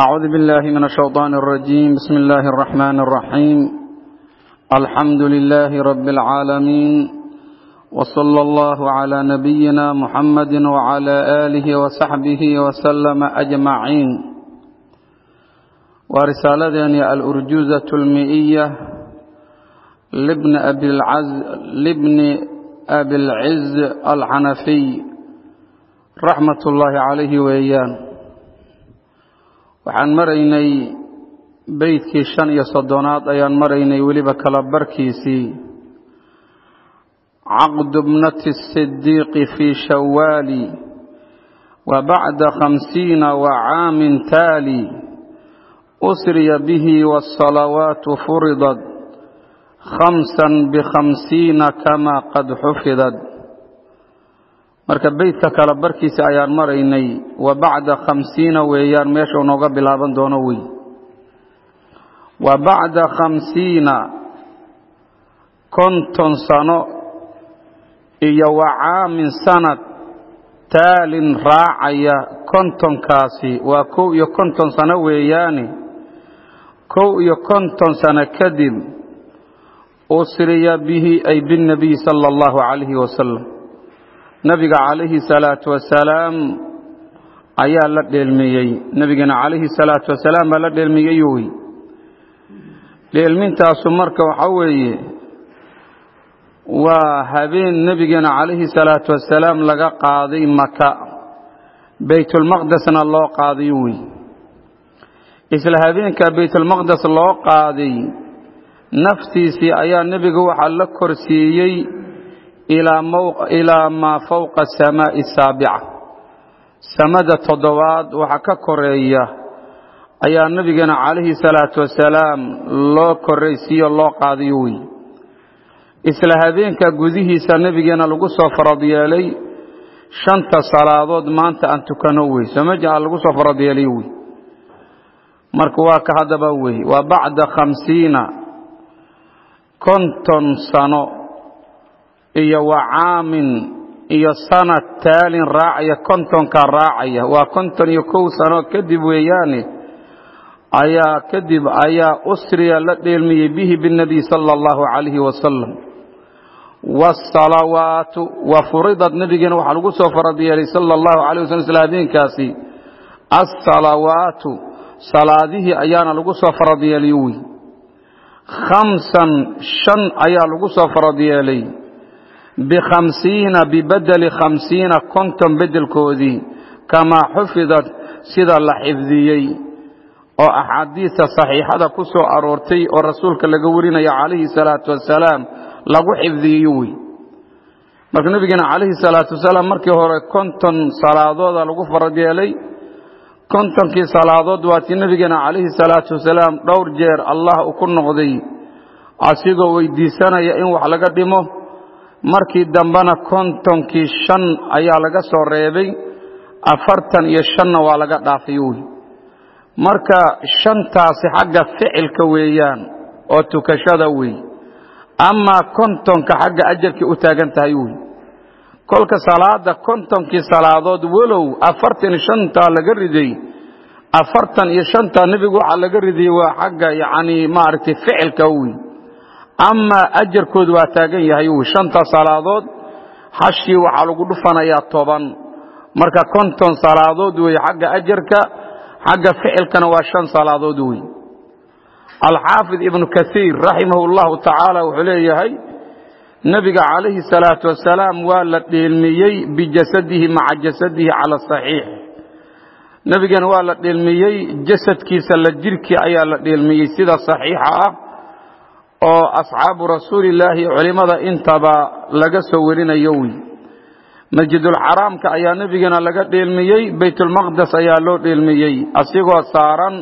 أعوذ بالله من الشيطان الرجيم بسم الله الرحمن الرحيم الحمد لله رب العالمين وصلى الله على نبينا محمد وعلى آله وصحبه وسلم أجمعين ورسالتنا الأرجوزة المئية لابن أبي العز لابن أبي العز الحنفي رحمة الله عليه وإياه waxaan maraynay beydkii shan iyo soddonaad ayaan maraynay weliba kala barkiisii. Caqdu bnati sidiiqi fii shawaali wa bacda khamsiina wa caamin taali. Usriya bihi waasalawaatu furidat khamsan bikhamsiina kamaa qad xufidad marka beydka kala barkiisa ayaan maraynay wa bacda khamsiina weeyaan meeshuu nooga bilaaban doono wey wa bacda khamsiina konton sano iyo wa caamin sanad taalin raacaya kontonkaasi. Waa kow iyo konton sano weeyaane kow iyo konton sano kadib usriya bihi ay binnabiyi sala allahu calayhi wasalam nabiga calayhi salaatu wasalaam ayaa la dheelmiyey. Nebigana calayhi salaatu wasalaam baa la dheelmiyey wey dheelmintaasu marka waxaa weeye waa habeen nebigeena calayhi salaatu wasalaam laga qaaday maka baytulmaqdesna loo qaaday wey isla habeenkaa baytulmaqdes loo qaaday naftiisii ayaa nebiga waxaa la korsiiyey ilaa maa fowqa asamaa'i asaabica samada toddobaad waxa ka koreeya ayaa nebigeena calayhi salaatu wasalaam loo koraysiiyo loo qaadayo wey isla habeenka gudihiisa nebigeena lagu soo farad yeelay shanta salaadood maanta aan tukano wey somaja lagu soo farad yeelay wey marka waa ka haddaba wey waa bacda khamsiina konton sano iyo wa caamin iyo sanad taalin raacaya kontonkaa raacaya. Waa konton iyo kow sano kadib weeyaane ayaa kadib ayaa usriya la dheelmiyey bihi binebiy sala allahu calayhi wasalam waasalawaatu wa furidad nebigeena waxaa lagu soo farad yeelay sala allahu calayh wasalam isla habeenkaasi assalawaatu salaadihii ayaana lagu soo farad yeelay wey khamsan shan ayaa lagu soo farad yeelay bikhamsiina bibedeli khamsiina konton beddelkoodii kamaa xufidad sida la xifdiyey oo axaadiista saxiixada ku soo aroortay oo rasuulka laga warinaya calayhi salaatu wasalaam lagu xifdiyeyo wey marka nebigeena calayhi salaatu wasalaam markii hore konton salaadooda lagu farad yeelay kontonkii salaadood waatii nebigeena calayhi salaatu wasalaam dhowr jeer allah uu ku noqday asigoo weydiisanaya in wax laga dhimo markii dambena kontonkii shan ayaa laga soo reebay afartan iyo shanna waa laga dhaafay wey marka shantaasi xagga ficilka weeyaan oo tukashada wey amaa kontonka xagga ajarkii u taagan tahay wey kolka salaada kontonkii salaadood walow afartan iyo shantaa laga riday afartan iyo shantaa nebigu waxaa laga ridayey waa xagga yacni maaragtay ficilka wey amaa ajarkoodu waa taagan yahay shanta salaadood hashii waxaa lagu dhufanayaa toban. Marka konton salaadood wey xagga ajarka xagga ficilkana waa shan salaadood wey alxaafid ibnu kaiir raximah llahu tacaala wuxuu leeyahay nebiga calayhi salaatu wasalaam waa la dheelmiyey bijasadihi maca jasadihi cala saxiix. Nebigana waa la dheelmiyey jasadkiisa la jirkii ayaa la dheelmiyey sida saxiixa ah oo asxaabu rasuulillaahi culimmada intaba laga soo warinayo wey masjidulxaraamka ayaa nebigana laga dheelmiyey baytulmaqdes ayaa loo dheelmiyey asigoo saaran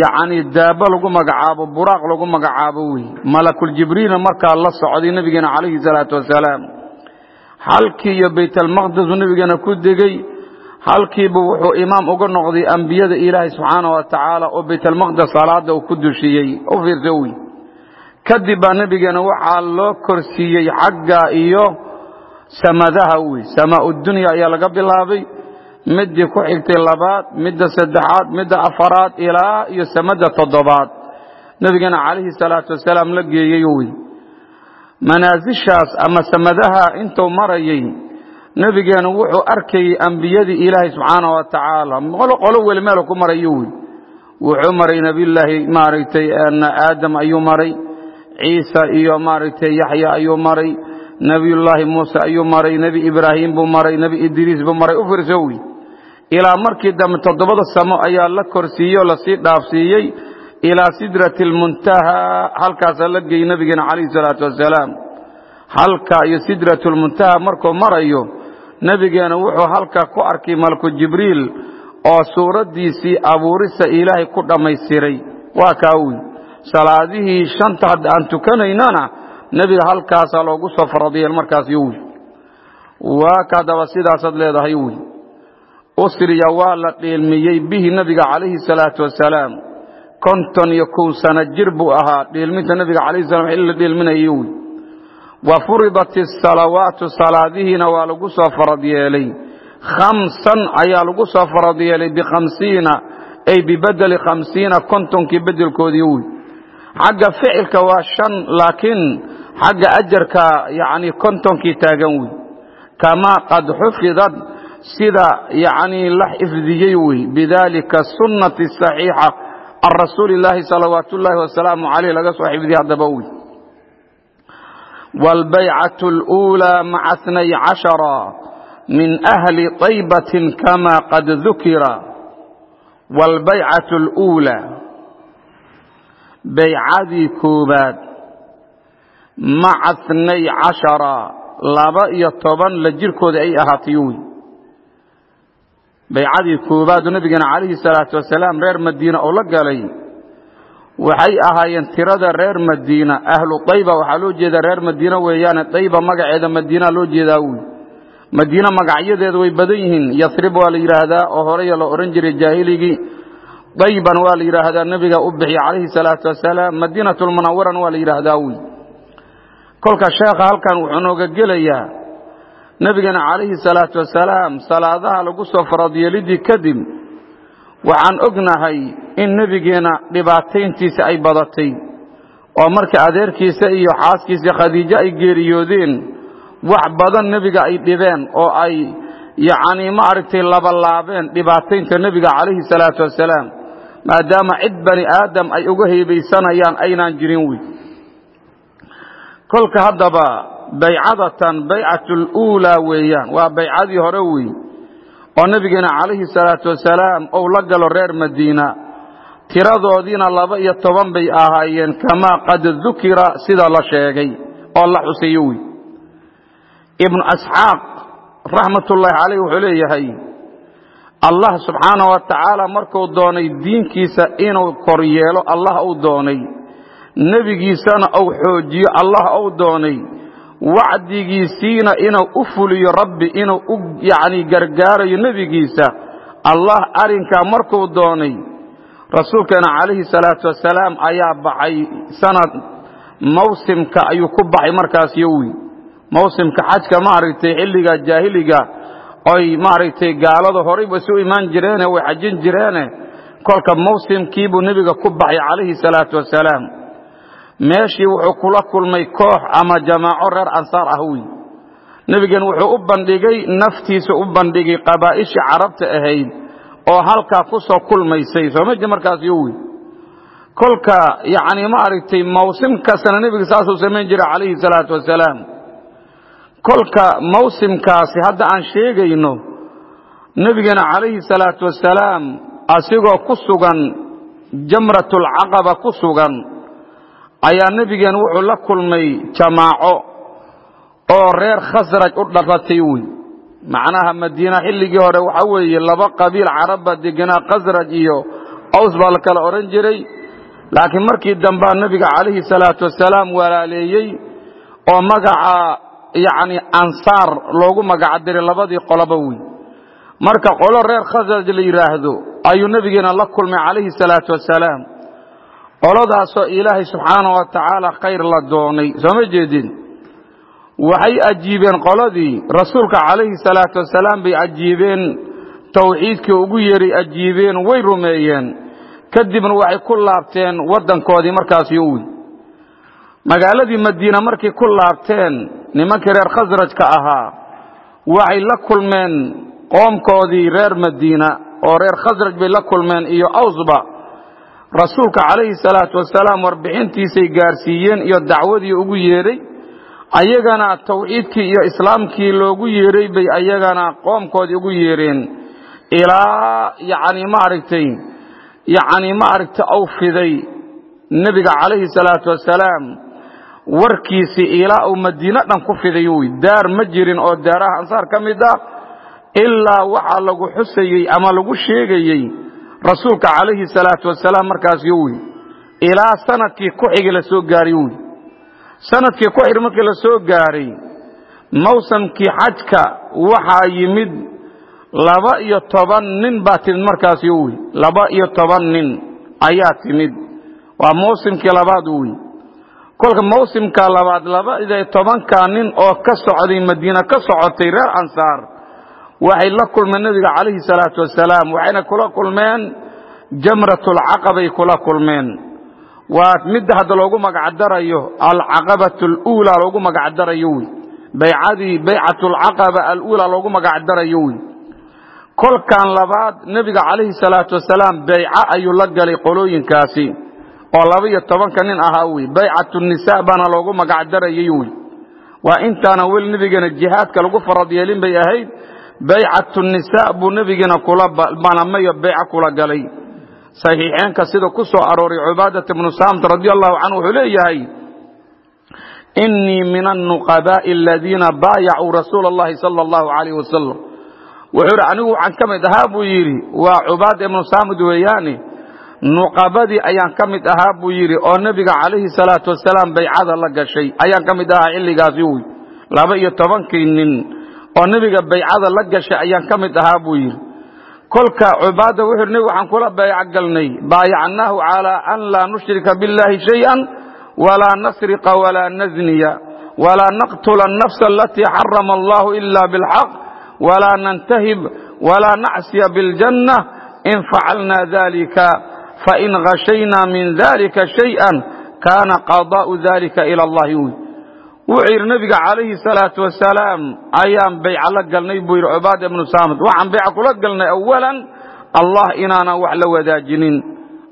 yacni daabo lagu magacaabo buraaq lagu magacaabo wey malakuljibriilna markaa la socday nebigeena calayhi salaatu wasalaam. Halkii iyo nebigeena ku degey halkiiba wuxuu imaam uga noqday ambiyada ilaahay subxaana wa tacaala oo baytalmaqdes salaada uu ku dushiyey. U fiirsa wey kadib baa nebigeena waxaa loo korsiiyey xagga iyo samadaha wey samaa dunya ayaa laga bilaabay. Midii ku xigtay labaad midda saddexaad midda afaraad ilaa iyo samada toddobaad. Nebigana calayhi salaatu wasalaam la geeyey wey manaasishaas ama samadaha intuu marayay nebigeenu wuxuu arkayey ambiyadii ilaahay subxaana wa tacaala. Qolo weli meel ku marayo wey wuxuu maray nebiyullaahi maaragtay aadam ayuu maray ciisa iyo maaragtay yaxya ayuu maray nebiyullaahi muuse ayuu maray nebi ibraahim buu maray nebi idriis buu maray. U fiirso wey ilaa markii dambe toddobada samo ayaa la korsiiyey oo la sii dhaafsiiyey ilaa sidrati almuntaha halkaasaa la geeyey nebigeena calayhi salaatu wasalaam halka iyo sidratu lmuntaha markuu marayo nebigeena wuxuu halkaa ku arkay malku jibriil oo suuraddiisii abuurista ilaahay ku dhammaystiray. Waa kaa wey salaadihii shanta hadda aan tukanaynana nebiga halkaasaa loogu soo faradiyeen markaas yo wey waa ka haddaba sidaasaad leedahay wey usriya waa la dhiilmiyey bihi nebiga calayhi salaatu wasalaam. Konton iyo kow sano jir buu ahaa dhiilminta nebiga calayhi salam xilli la dhiilminayo wey wa furidat asalawaatu salaadihiina waa lagu soo farad yeelay khamsan ayaa lagu soo farad yeelay bikhamsiina ay bibedeli khamsiina kontonkii bedelkoodii wey xagga ficilka waa shan laakiin xagga ajarka yacni kontonkii taagan wey kamaa qad xufidad sida yacni la xifdiyey wey bidalika sunnati saxiixa can rasuuli illaahi salawaat ullaahi wasalaamu caleyh laga soo xifdiyey haddaba wey wاlbaycaة الأولى maca اثنay caشhara min أhli طaybaة kama qad dukira wاlbaycaة الأولى baycadii koobaad maca tnay cashara laba iyo toban la jirkooda ay ahaatayuwi baycadii koobaadu nabigana calayhi salaatu wasalaam reer madiina oo la galay waxay ahaayeen tirada reer madiina ahlu qayba waxaa loo jeedaa reer madiina weeyaane dayba magaceeda madiinaa loo jeedaa wy madiina magacyadeeda way badan yihiin yasrib waa la yidhaahdaa oo horaya la odhan jiray jaahiligii dayban waa la yidhaahdaa nebiga u bixiya calayhi salaatu wasalaam madiinatulmunawaran waa la yidhaahdaa wy kolka sheekha halkan wuxuu nooga gelayaa nebigeena calayhi salaatu wasalaam salaadaha lagu soo faradyeelidii kadib waxaan ognahay in nebigeena dhibaatayntiisa ay badatay oo markii adeerkiisa iyo xaaskiisa khadiijo ay geeriyoodeen wax badan nebiga ay dhibeen oo ay yacnii ma aragtay labalaabeen dhibaataynta nebiga calayhi salaatu wasalaam maadaama cid bani aadam ay uga heebaysanayaan aynaan jirin wey kolka haddaba baycadatan baycatuluulaa weeyaan waa baycadii hore wey oo nebigeena calayhi salaatu wasalaam ou la galo reer madiina. Tiradoodiina laba iyo toban bay ahaayeen kamaa qad dukira sida la sheegay oo la xuseeyo wey ibnu asxaaq raxmatullaahi caleyh wuxuu leeyahay allah subxaana wa tacaala markuu doonay diinkiisa inuu kor yeelo allah uu doonay. Nebigiisana uu xoojiyo allah uu doonay. Wacdigiisiina inuu u fuliyo rabbi inuu u yacni gargaarayo nebigiisa. Allah arrinkaa markuu doonay rasuulkeena calayhi salaatu wasalaam ayaa baxay sanad mawsimka ayuu ku baxay markaas yowi mawsimka xajka maaragtay xilliga jaahiliga oy maaragtay gaalada horayba isu imaan jireene way xajin jireene kolka mawsimkiibuu nebiga ku baxay calayhi salaatu wasalaam. Meeshii wuxuu kula kulmay koox ama jamaaco reer ansaar ah wey nebigeen wuxuu u bandhigay naftiisa u bandhigay qabaa'ishii carabta ahayd oo halkaa ku soo kulmaysay. Soomaji markaas yo wey kolka yacni ma aragtay mawsim nebiga saasuu samayn jiray calayhi salaatu wasalaam kolka mawsimkaasi hadda aan sheegayno nebigeena calayhi salaatu wasalaam asigoo ku sugan jamratulcaqaba ku sugan ayaa nebigeen wuxuu la kulmay jamaaco oo reer khasraj u dharatay wey macnaha madiina xilligii hore waxa weeye laba qabiil carabba degenaa khasraj iyo aws baa la kala odhan jiray. Laakiin markii dambaa nebiga calayhi salaatu wasalaam walaaleeyey oo magaca yacni ansaar loogu magaca diray labadii qoloba wey marka qolo reer khasraj la yidhaahdo ayuu nebigeena la kulmay calayhi salaatu wasalaam qoladaasoo ilaahay subxaana wa tacaala khayr la doonay sooma jeedin? Waxay ajiibeen qoladii rasuulka calayhi salaatu wasalaam bay ajiibeen tawxiidkii ugu yeeray ajiibeen way rumeeyeen. Kadibna waxay ku laabteen waddankoodii markaas yowi magaaladii madiina markay ku laabteen nimankii reer khasrajka ahaa waxay la kulmeen qoomkoodii reer madiina oo reer khasraj bay la kulmeen iyo awsba. Rasuulka calayhi salaatu wasalaam warbixintiisay gaarsiiyeen iyo dacwadii ugu yeedhay ayagana tawxiidkii iyo islaamkii loogu yeedhay bay ayagana qoomkoodii ugu yeedheen. Ilaa yacni maaragtay yacni maaragtay aw fiday nebiga calayhi salaatu wasalaam warkiisii ilaa uu madiino dhan ku fiday wy daar ma jirin oo daaraha ansaar ka mid ah ilaa waxaa lagu xusayey ama lagu sheegayey rasuulka calayhi salaatu wasalaam markaas yowy ilaa sannadkii ku xigi la soo gaaray wy sannadkii ku xig markii la soo gaaray mawsamkii xajka waxaa yimid laba iyo toban nin baa timid markaas yowy laba iyo toban nin ayaa timid. Waa mawsimkii labaad wey kolka mawsimka labaad laba iyo tobanka nin oo ka socday madiina ka socotay reer ansaar waxay la kulmeen nebiga calayhi salaatu wasalaam waxayna kula kulmeen jamratulcaqabay kula kulmeen. Waa midda hadda loogu magacdarayo alcaqabatu aluulaa loogu magacdarayo wey. Baycadii baycatulcaqaba aluulaa loogu magacdarayo wey. Kolkan labaad nebiga calayhi salaatu wasalaam bayco ayuu la galay qolooyinkaasi oo laba iyo tobanka nin ahaa wey baycatu nisa baana loogu magacdarayay wey waa intaana weli nebigana jihaadka lagu farad yeelin bay ahayd baycatu nisa buu nebigiina kula balamayo bayco kula galay. Saxiixeenka sida ku soo arooray cubaadat bnu samt radi allahu canhu wuxuu leeyahay inii min annuqabaa'i aladiina baayacuu rasuula allahi sala allahu calayh wasalam wuxuu yidhi anigu waxaan ka mid ahaa buu yidhi waa cubaada ibnu saamid weeyaane nuqabadii ayaan ka mid ahaa buu yidhi oo nebiga calayhi salaatu wasalaam baycada la gashay ayaan ka mid ahaa xilligaasi wy laba iyo tobankii nin oo nebiga baycada la gashay ayaan ka mid ahaa buu yidhi. Kolka cubaada wuxu nebi waxaan kula baayac baayacnaahu calaa an laa nushrika biاllaahi shay-an walaa nasriqa walaa nazniya walaa naqtula anafsa alatii xarama allahu ila bilxaq walaa nantahib walaa nacsiya biاljanna in facalna dalika fain khashaynaa min dalika shay-an kaana qadaa'u dalika ila allahi wy wuxuu yidhi nabiga calayhi salaatu wasalaam ayaan bayca la galnay buu yidhi cubaada ibnu saamad waxaan bayca kula galnay awalan allah inaanan wax la wadaajinin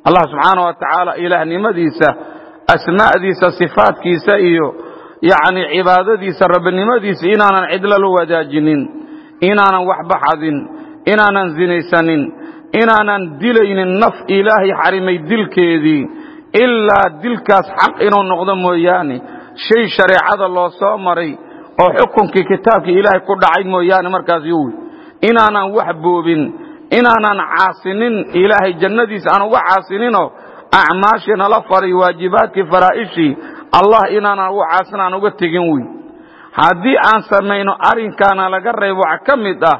allah subxaana wa tacaala ilaahnimadiisa asmaa'diisa sifaadkiisa iyo yacni cibaadadiisa rabbinimadiisa inaanan cidla la wadaajinin inaanan waxbaxadin inaanan sinaysanin inaanan dilaynin naf ilaahay xarimay dilkeedii ilaa dilkaas xaq inuu noqdo mooyaane. Shay shareecada loo soo maray oo xukunkii kitaabkii ilaahay ku dhacay mooyaane markaas yowi inaanan wax boobin inaanan caasinin ilaahay jannadiisa aan uga caasininoo acmaashii nala faray waajibaadkii faraa'ishii allah inaanan uga caasin aan uga tegin wey haddii aan samayno arrinkaana laga reebo wax ka mid ah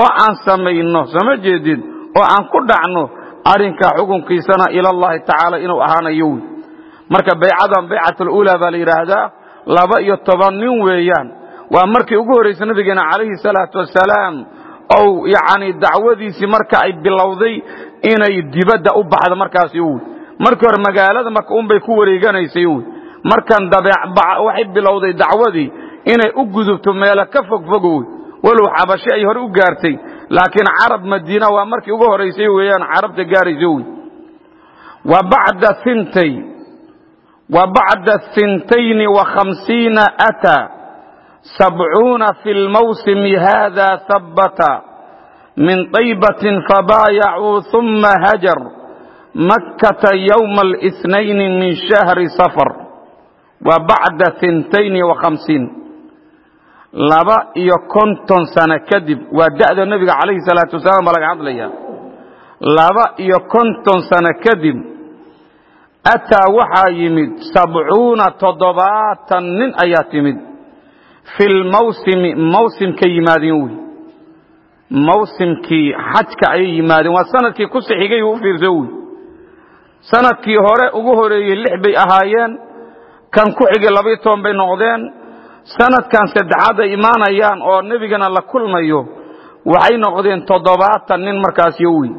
oo aan samayno sama jeedid oo aan ku dhacno arrinkaa xukunkiisana ilallahi tacaala inuu ahaanayo wey marka baycadan baycatulula baa la yidhaahdaa laba iyo toban nin weeyaan. Waa markii ugu horraysa nabigeena calayhi salaatu wasalaam ou yacni dacwadiisii marka ay bilowday inay dibadda u baxdo markaasi wy markii hore magaalada marka unbay ku wareeganaysay wy markan waxay bilowday dacwadii inay u gudubto meelo ka fogfog wy walow xabashi ay hore u gaartay laakiin carab madiina waa markii ugu horaysay weeyaan carabta gaarayso wey wa bacda intay wa bacda intayni wa hamsiina aataa sabcuuna fi lmawsimi haada habbata min taybatin fabaayacuu uma hajar makkata yowma اlsnayni min shahri safar. Wa bacda intayni wa hamsiin laba iyo konton sano kadib waa da'da nebiga calayhi salaatu wasalaam baa laga hadlaya laba iyo konton sano kadib ataa waxaa yimid sabcuuna toddobaatan nin ayaa timid. Fi lmawsimi mawsimka yimaadeen wey. Mawsimkii xajka ayay yimaadeen. Waa sannadkii ku sixigay u fiirso wey. Sanadkii hore ugu horeeyey lix bay ahaayeen. Kan ku xigay labayo toban bay noqdeen sanadkan saddexaad ay imaanayaan oo nebigana la kulmayo waxay noqdeen toddobaatan nin markaas yowi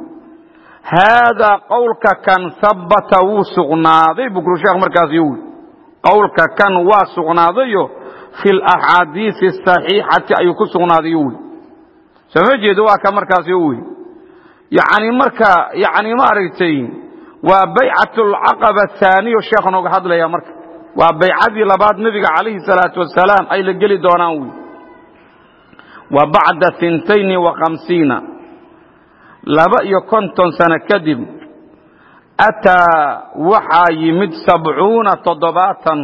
haadaa qowlka kan habbata wuu sugnaaday bukru sheekh markaas yowi qowlka kan waa sugnaadayo fi laxaadiisi asaxiixati ayuu ku sugnaaday yowi sooma jeedo waa ka markaas yowi yani marka yani maaragtay waa baycat alcaqaba athaaniyo sheekh nooga hadlaya marka waa baycadii labaad nebiga calayhi salaatu wasalaam ay la geli doonaan wy wa bacda intayni wa khamsiina. Laba iyo konton sano kadib ataa waxaa yimid sabcuuna toddobaatan.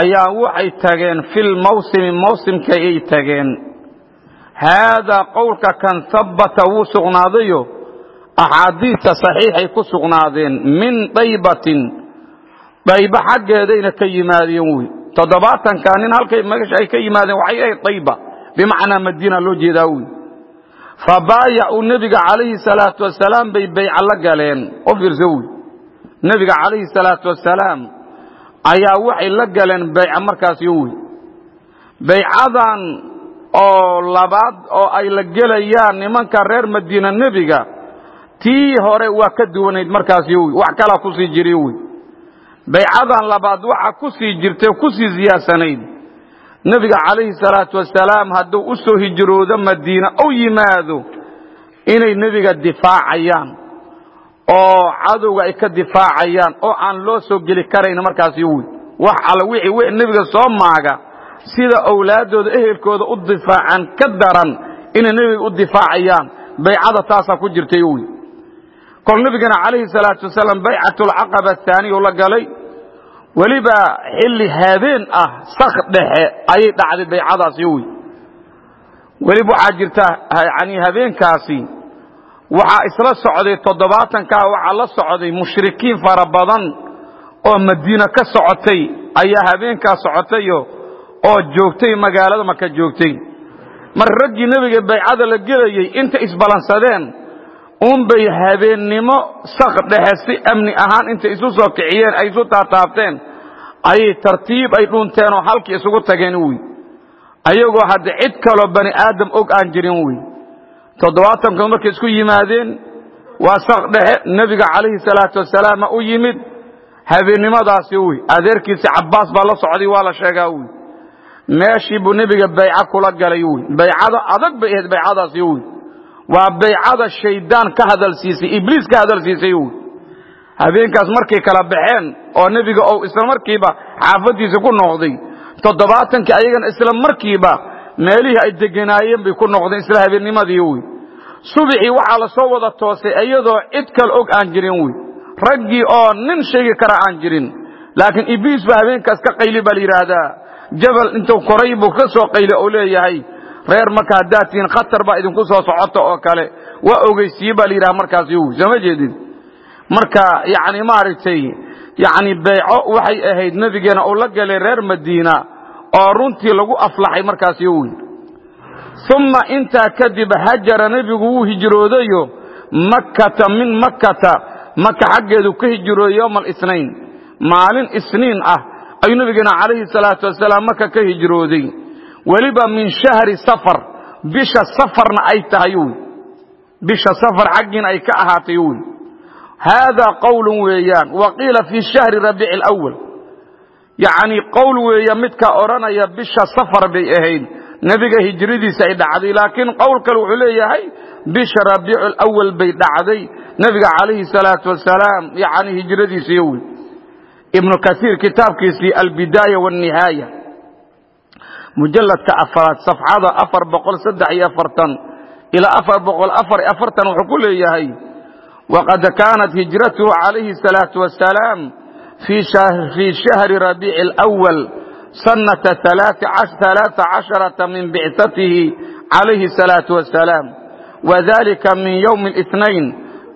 Ayaa waxay tageen fi lmawsimi mawsimka ay tageen. Haadaa qowlka kan habbata wuu sugnaadayo axaadiista saxiixay ku sugnaadeen min daybatin dayba xaggeedayna ka yimaadeen wy toddobaatanka nin halkay meesha ay ka yimaadeen waxay ahayd dayba bimacnaa madiina loo jeedaa wy fabaayacuu nebiga calayhi salaatu wasalaam bay bayca la galeen. U fiirso wy nebiga calayhi salaatu wasalaam ayaa waxay la galeen bayca markaas yo wy baycadan oo labaad oo ay la gelayaan nimanka reer madiina nebiga tii hore waa ka duwanayd markaas yo wy wax baycadan labaad waxa ku sii jirtay ku sii ziyaadsanayd nebiga calayhi salaatu wasalaam hadduu u soo hijroodo madiina u yimaado inay nebiga difaacayaan oo cadowga ay ka difaacayaan oo aan loo soo geli karayn markaas yowi wax alla wixii nebiga soo maaga sida owlaaddooda ehelkooda u difaacaan ka daran inay nebiga u difaacayaan. Baycada taasaa ku jirta yowi kol nebigana calayhi salaatu wasalaam baycatulcaqaba athaaniya la galay. Weliba xilli habeen ah sak dhexe ayay dhacday baycadaas yowi weliba waxaa jirta yani habeenkaasi waxaa isla socday toddobaatankaa waxaa la socday mushrikiin fara badan oo madiina ka socotay ayaa habeenkaa socotayo oo joogtay magaalada maka joogtay. Mar raggii nebiga baycada la gelayey inta isbalansadeen unbay habeennimo sak dhexe si amni ahaan intay isu soo kiciyeen ay isu taataabteen ayay tartiib ay dhunteen oo halkii isugu tageen wy ayagoo hadda cid kaloo bani aadam og aan jirin wy toddobaatankood markay isku yimaadeen waa sak dhexe nebiga calayhi salaatu wasalaama u yimid. Habeennimadaasi wy adeerkiisi cabbaas baa la socday waa la sheegaa wy meeshii buu nebiga bayco kula galay wy baycada adag bay ahayd baycadaasi wy waa baycada shaydaan ka hadalsiisay ibliis ka hadalsiisay habeenkaas markay kala baxeen oo nebiga ou isla markiiba xaafaddiisa ku noqday toddobaatankii ayagana isla markiiba meelihii ay deganaayeen bay ku noqdeen isla habeennimadii wy subixii waxaa la soo wada toosay iyadoo cid kale og aan jirin wy raggii oo nin sheegi kara aan jirin. Laakiin ibliis ba habeenkaas ka qayli baa la yidhaahdaa. Jabal intuu koray buu ka soo qayli oo leeyahay reer marka haddaad tihiin khatar baa idinku soo socota oo kale. Waa ogeysiye baa la yidhaha markaas wy sooma jeedin? Marka yani maaragtay yani bayco waxay ahayd nebigeena uu la galay reer madiina oo runtii lagu aflaxay markaas yowi uma intaa kadib hajara nebigu wuu hijroodayo makkata min makkata. Maka xaggeedu ka hijrooday yowma alisnayn maalin isniin ah ayuu nebigeena calayhi salaatu wasalaam maka ka hijrooday weliba min shahri safar bisha safarna ay tahay wy bisha safar xaggiina ay ka ahaatay wy haadaa qowlun weeyaan wa qiila fii shahri rabiici alawal yacni qowl weeya midkaa odhanaya bisha safar bay ahayd nebiga hijradiisa ay dhacday laakiin qowl kale wuxuu leeyahay bisha rabiicu alawal bay dhacday. Nebiga calayhi salaatu wasalaam yani hijradiisa yowi ibnu kasiir kitaabkiisii albidaaya wاnnihaaya mujaladka afaraad safxada afar boqol saddex iyo afartan ilaa afar boqol afar iyo afartan wuxuu ku leeyahay wqad kaanat hijratuhu calayhi الsalaaةu wasalaam fii shahri rabiici اlأwal sanata ثalaaثa caشharaةa min bicatihi calayhi الsalaaةu wasalaam wadalika min ywmi الاثnayn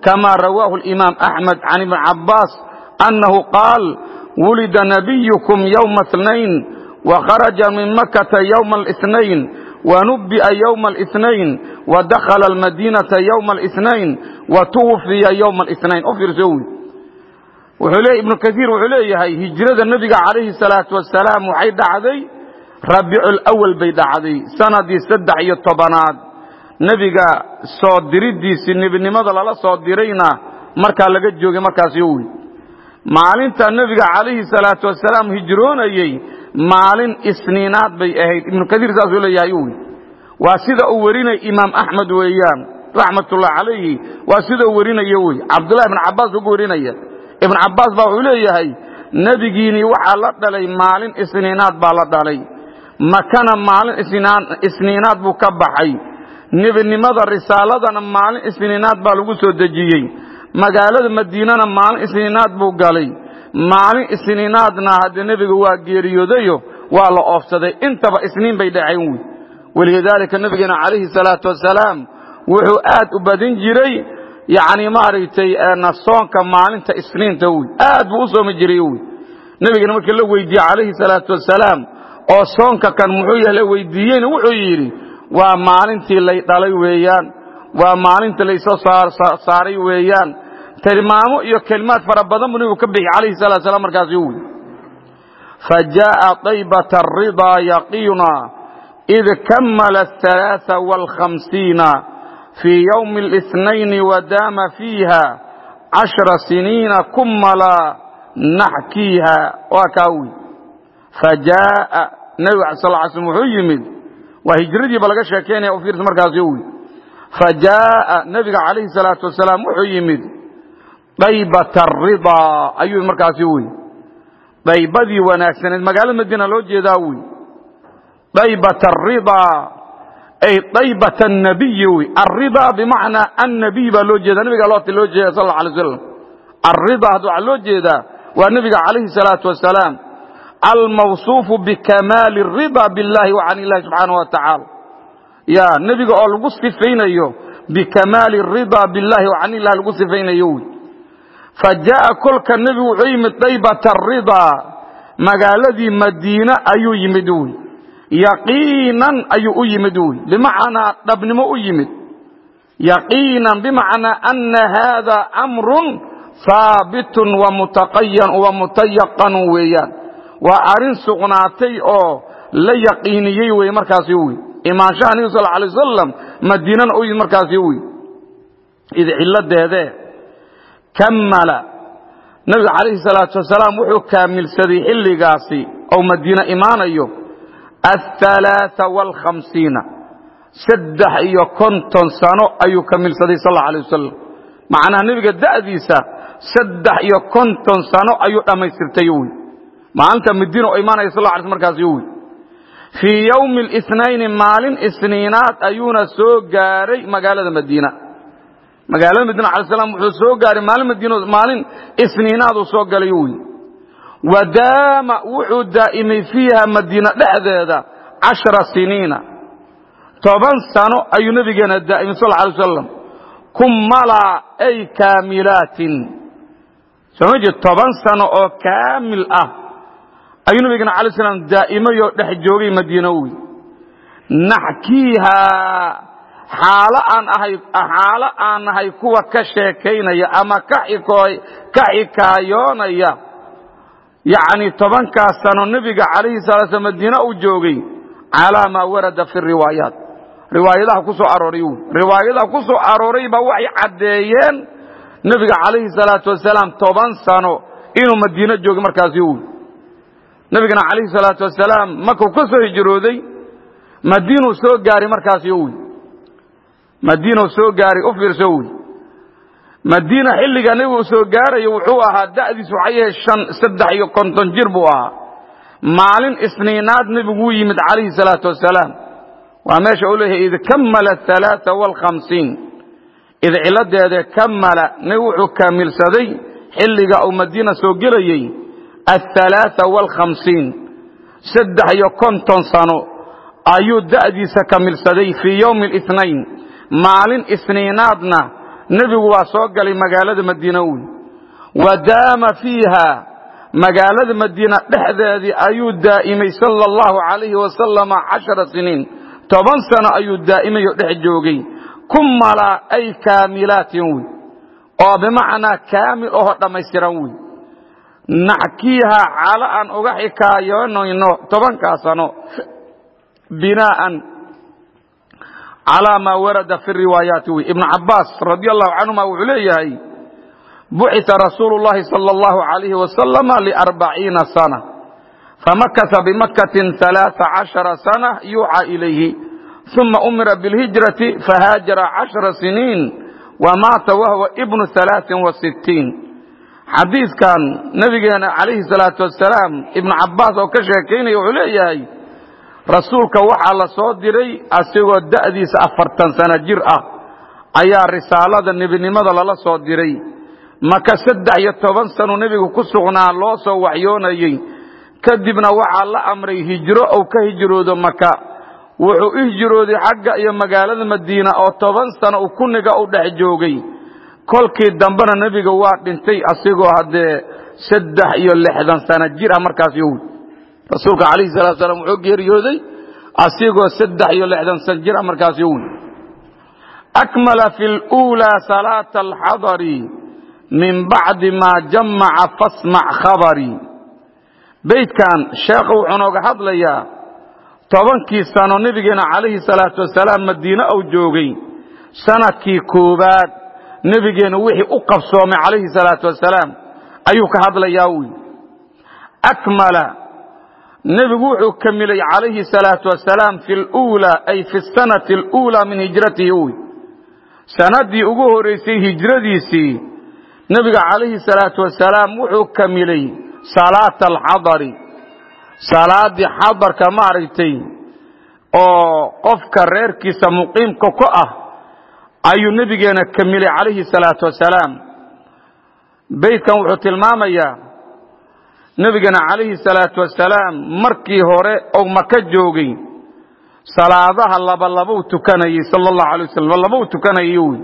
kama rawaahu اlimaam axmed can ibn cabaas annahu qaal wulida nabiyukum ywma اثnayn وkharaja min makata ywma الاثnayn ونبئ يوم الاثنين ودخل المدينة يوم الاثنين وتوفي يوم الاثنين أفرسوي وحليه ابن كثير وحليه هجرة النبي عليه الصلاة والسلام وحي دعدي ربيع الأول بي دعدي سندي سدع يطبناد nebiga soo diriddiisii nebinimada lala soo dirayna markaa laga joogay markaasi wy maalinta nebiga calayhi salaatu wasalaam hijroonayey maalin isniinaad bay ahayd. Ibnu kaiir saasuu leeyahay wy waa sida uu werinaya imaam axmed weeyaan raxmatullah calayhi waa sida uu werinayo wey cabdullahi ibn cabaas ugu werinaya ibn cabaas baa wuxuu leeyahay nebigiinii waxaa la dhalay maalin isniinaad baa la dhalay. Makana maalin isniinaad buu ka baxay. Nebinimada risaaladana maalin isniinaad baa lagu soo dejiyey. Magaalada madiinana maalin isniinaad buu galay maalin isniinaadna hadde nebiga waa geeriyoodayo waa la oofsaday. Intaba isniin bay dhacayn wy walidaalika nebigeena calayhi salaatu wasalaam wuxuu aad u badin jiray. Yani maaragtay soonka maalinta isniinta wy aad buu u soomi jiray wy nebigana markii la weydiiye calayhi salaatu wasalaam oo soonka kan muxuu yahay la weydiiyeyna wuxuu yidhi waa maalintii lay dhalay weeyaan. Waa maalinta laysoo saaray weeyaan tilmaamo iyo kelimaad fara badan buu nebigu ka bixi calayhi salatu salam markaasi wy fajaءa طaybata الriضaa yaqiina id kamala الثaلaaثa والkhamsiina fii ywmi الاثnayn wadaama fiiha cashra siniina kumala naxkiiha waa kaa wy fajaءa nebiga sal ly slm wuxuu yimid waa hijradiiba laga sheekeynaya u fiirsa markaasi wy fajaءa nebiga calayhi الsalaaةu wasalaam wuxuu yimid daybata aridaa ayuu markaasi wey daybadii wanaagsaneed magaalada madiina loo jeedaa wey daybata aridaa ay daybata annabiyi wey aridaa bimacnaa annabiy baa loo jeedaa. Nabiga loo jeeda sal alla alay slam aridaa hadda waxaa loo jeedaa waa nebiga calayhi salaatu wasalaam almawsuufu bikamaali aridaa billahi wa can illahi subxaanahu wa tacaala. Ya nebiga oo lagu sifaynayo bikamaali aridaa billahi wa can illahi lagu sifaynayo wey fajaءa kolka nebigu wuxuu yimid daybata aridaa magaaladii madiine ayuu yimid wy yaqiinan ayuu u yimid wy bimacnaa dhabnimo u yimid. Yaqiinan bimacnaa ana haada amrun haabitun wamutayaqanu weeyaan. Waa arrin sugnaatay oo la yaqiiniyey wey markaasi wy imaanshaha nebigu sal alay wasalam madiinana u yimid markaasi wy id kammala. Nabiga calayhi salaatu wasalaam wuxuu kaamilsaday xilligaasi ou madiine imaanayo athalaaa waalkhamsiina saddex iyo konton sano ayuu kamilsaday sal alla alay wasalam macnaha nebiga da'diisa saddex iyo konton sano ayuu dhammaystirtay wy maalinta madiina oo imaanaya sal ala sl markaasi wy fii yowmi اlithnayni maalin isniinaad ayuuna soo gaaray magaalada madiina magaalada madiina alay slam wuxuu soo gaaray maalin madiino maalin isniinaaduu soo galay wy wadaama wuxuu daa'imay fiiha madiina dhexdeeda cashara siniina. Toban sano ayuu nebigeena daa'imay sal alay wasalam kummala ay kaamilaatin. Soo ma jeed toban sano oo kaamil ah ayuu nabigeena alay slam daa'imay oo dhex joogay madiina wy naxkiiha xaalo aan ahay xaalo aan kuwa ka sheekaynaya ama ka xikaayoonaya yacni tobankaas sano nebiga calayhi salaa slam madiine uu joogay calaa maa warada fi riwaayaat. Riwaayadaha ku soo arooray riwaayadaha ku arooray baa waxay caddeeyeen nebiga calayhi salaatu wasalaam toban sano inuu madiine joogay markaasi wy nebigana calayhi salaatu wasalaam markuu ka soo hijrooday madiinuu soo gaaray markaasi wy madiinuu soo gaaray u fiirso wy madiina xilliga nebigu soo gaarayo wuxuu ahaa da'diisu waxay yahay shan saddex iyo konton jir buu ahaa. Maalin isniinaad nebiguu yimid calayhi salaatu wasalaam waa meesha uu leeyahay id kammala alaaa waalkhamsiin id ciladeede kammala nebigu wuxuu kaamilsaday xilliga uu madiina soo gelayey athalaaa waalkhamsiin saddex iyo konton sano ayuu da'diisa kamilsaday fii yowmi اlithnayn maalin isniinaadna nebigu waa soo galay magaalada madiina wy wa daama fiiha magaalada madiina dhexdeedii ayuu daa'imay sala allahu calayhi wasalama cashara siniin. Toban sano ayuu daa'imay oo dhex joogay. Kummala ay kaamilaatin wy oo bimacnaa kaamil oho dhammaystiran wy naxkiiha calo aan uga xikaayoonayno tobankaa sano binaa'an calaa maa warada fi riwaayaati wey ibnu cabaas radi allahu canhuma wuxuu leeyahay bucita rasuulu llahi sala allahu alayhi wasalama liarbaciina sana famakasa bimakatin alaaa cashara sana yuuca ilayhi uma umira bilhijrati fahaajara cashara siniin wamaata wahuwa ibnu alaain wasittiin xadiidkan nabigeena calayhi salaatu wasalaam ibnu cabaas oo ka sheekaynaya wuxuu leeyahay rasuulka waxaa la soo diray asigoo da'diisa afartan sano jir ah ayaa risaalada nebinimada lala soo diray. Maka saddex iyo toban sanu nebigu ku sugnaa loo soo waxyoonayey kadibna waxaa la amray hijro ou ka hijroodo maka. Wuxuu u hijrooday xagga iyo magaalada madiina oo toban sano uu kuniga u dhex joogay. Kolkii dambena nebiga waa dhintay asigoo haddee saddex iyo lixdan sano jir ah markaas yowi rasuulka calayhi salatu salaam wuxuu geeriyooday asigoo saddex iyo lixdan san jir ah markaas yowi akmala fi luulaa salaata alxadari min bacdi maa jamaca fasmac khabari. Beydkan sheekhu wuxuu nooga hadlayaa tobankii sano nebigeena calayhi salaatu wasalaam madiine uu joogay sannadkii koowaad nebigeena wixii u qabsoomay calayhi salaatu wasalaam ayuu ka hadlayaa wy nebigu wuxuu kamilay calayhi salaatu wasalaam fi luulaa ay fi sanati aluulaa min hijratihi wy sanadii ugu horeysay hijradiisii nebiga calayhi salaatu wasalaam wuxuu kamilay salaata alxadari salaadii xadarka maaragtay oo qofka reerkiisa muqiimka ku ah ayuu nebigeena kamilay calayhi salaatu wasalaam. Beydkan wuxuu tilmaamayaa nebigeena calayhi salaatu wasalaam markii hore ou maka joogay salaadaha labalabou tukanayey sala allahu alay wasalam labalabou tukanayay wy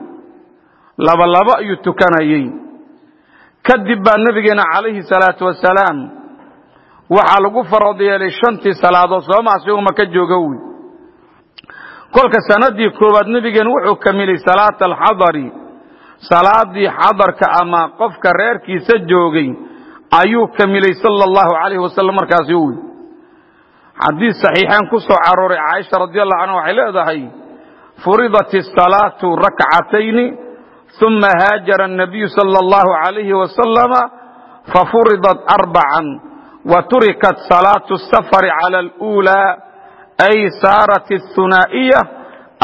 labalabo ayuu tukanayey kadib baa nebigeena calayhi salaatu wasalaam waxaa lagu farad yeelay shantii salaadood sooma asigoo maka jooga wy kolka sanadii koowaad nebigeena wuxuu kamilay salaata alxadari. Salaadii xadarka ama qofka reerkiisa joogay ayuu kamilay sala allahu calayhi wasalam markaasi wy xadiis saxiixeen ku soo carooray caaisha radi allahu canha waxay leedahay furidat asalaatu rakcatayni uma haajara الnabiyu salى اllahu عalayhi wasalama fafuridat arbacan waturikat salaatu الsafari calى اlأulى ay saarat الثunaaئiya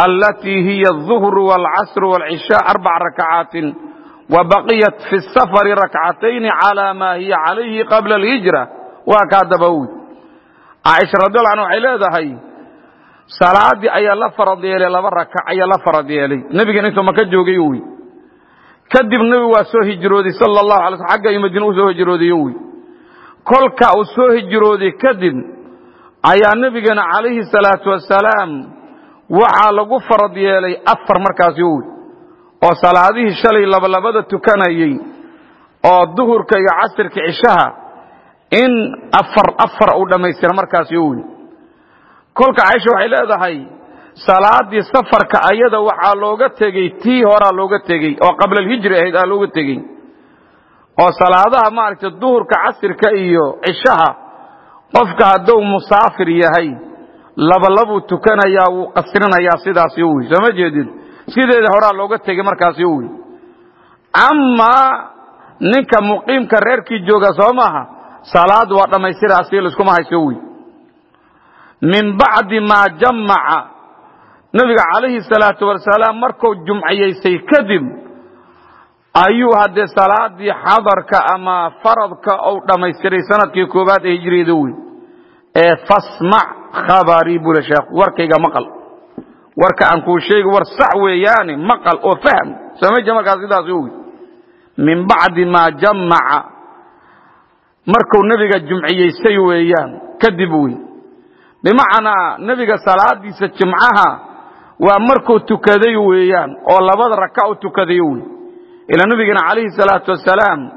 alatii hiya الظuhr wاlcasr wاlcishaء arbac rakcaatin wabaqiyat fi safari rakcatayni calaa maa hiya calayhi qabla alhijra. Waa kaa dabawi. Caaisha radialla anha waxay leedahay salaadii ayaa la farad yeelay laba rakac ayaa la farad yeelay nebigan intuu maka joogay wy kadib nebigu waa soo hijrooday sala allahu ala sl xagga iyo madiine u soo hijroodiyo wy kolka uu soo hijrooday kadib ayaa nebigana calayhi salaatu wasalaam waxaa lagu farad yeelay afar markaasi wy oo salaadihii shalay labalabada tukanayey oo duhurka iyo casirka cishaha in afar afar uu dhammaystira markaasi wy kolka caisha waxay leedahay salaadii safarka ayada waxaa looga tegey tii horaa looga tegey oo qabla alhijri ahayd aa looga tegey. Oo salaadaha maaragtay duhurka casirka iyo cishaha qofka hadduu musaafir yahay labalabuu tukanayaa wuu qasrinayaa sidaasi wy soo ma jeedid sideeda horaa looga tegey markaasi wy amaa ninka muqiimka reerkii jooga soo maaha salaad waa dhammaystira asii laiskuma hayso wy min bacdi maa jamaca nebiga calayhi salaatu wasalaam markuu jumciyaysay kadib ayuu haddee salaadii xadarka ama faradka ou dhammaystiray sannadkii koowaad ee hijriyada wey ee fasmac khabarii bule sheekh warkayga maqal warka aan kuu sheegi war sax weeyaane maqal oo fahm. Samaja markaas sidaas wey min bacdi maa jamaca. Markuu nebiga jumciyaystay weeyaan kadib wey bimacnaa nebiga salaadiisa jimcaha waa markuu tukaday weeyaan oo labada raka u tukaday wey ila nabigana calayhi salaatu wasalaam